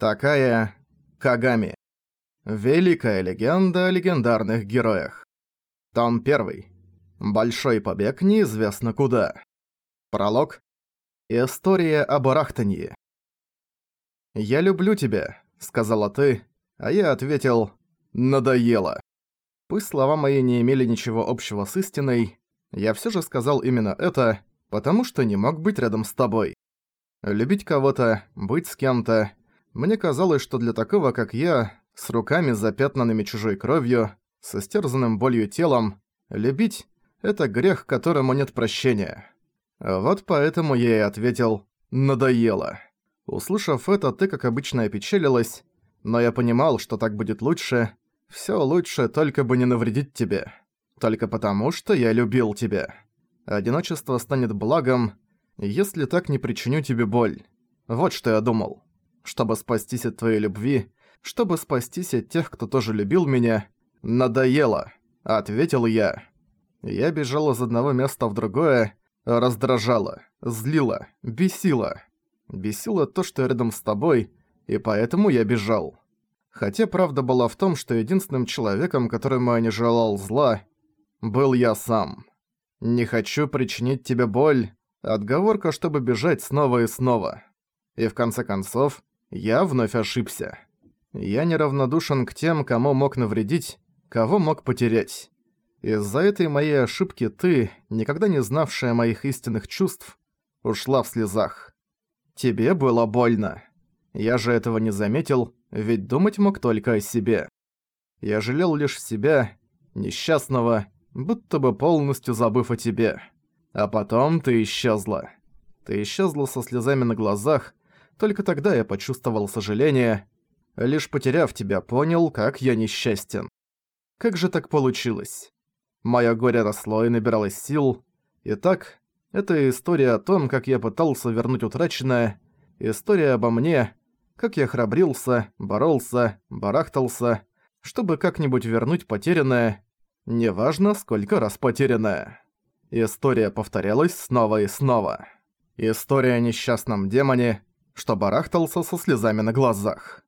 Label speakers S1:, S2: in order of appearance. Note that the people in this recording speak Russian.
S1: Такая Кагами. Великая легенда о легендарных героях. Том 1. Большой побег неизвестно куда. Пролог. История об Арахтанье. «Я люблю тебя», — сказала ты, а я ответил «надоело». Пусть слова мои не имели ничего общего с истиной, я всё же сказал именно это, потому что не мог быть рядом с тобой. Любить кого-то, быть с кем-то, мне казалось, что для такого, как я, с руками запятнанными чужой кровью, со стерзанным болью телом, любить — это грех, которому нет прощения. Вот поэтому я и ответил «надоело». Услышав это, ты, как обычно, опечалилась, но я понимал, что так будет лучше. Всё лучше, только бы не навредить тебе. Только потому, что я любил тебя. Одиночество станет благом, если так не причиню тебе боль. Вот что я думал чтобы спастись от твоей любви, чтобы спастись от тех, кто тоже любил меня, надоело», — ответил я. Я бежал из одного места в другое, раздражало, злило, бесило. Бесило то, что я рядом с тобой, и поэтому я бежал. Хотя правда была в том, что единственным человеком, которому я не желал зла, был я сам. Не хочу причинить тебе боль, отговорка, чтобы бежать снова и снова. И в конце концов, я вновь ошибся. Я неравнодушен к тем, кому мог навредить, кого мог потерять. Из-за этой моей ошибки ты, никогда не знавшая моих истинных чувств, ушла в слезах. Тебе было больно. Я же этого не заметил, ведь думать мог только о себе. Я жалел лишь себя, несчастного, будто бы полностью забыв о тебе. А потом ты исчезла. Ты исчезла со слезами на глазах, только тогда я почувствовал сожаление. Лишь потеряв тебя, понял, как я несчастен. Как же так получилось? Моё горе росло и набиралось сил. Итак, это история о том, как я пытался вернуть утраченное, история обо мне, как я храбрился, боролся, барахтался, чтобы как-нибудь вернуть потерянное, неважно, сколько раз потерянное. История повторялась снова и снова. История о несчастном демоне, что барахтался со слезами на глазах.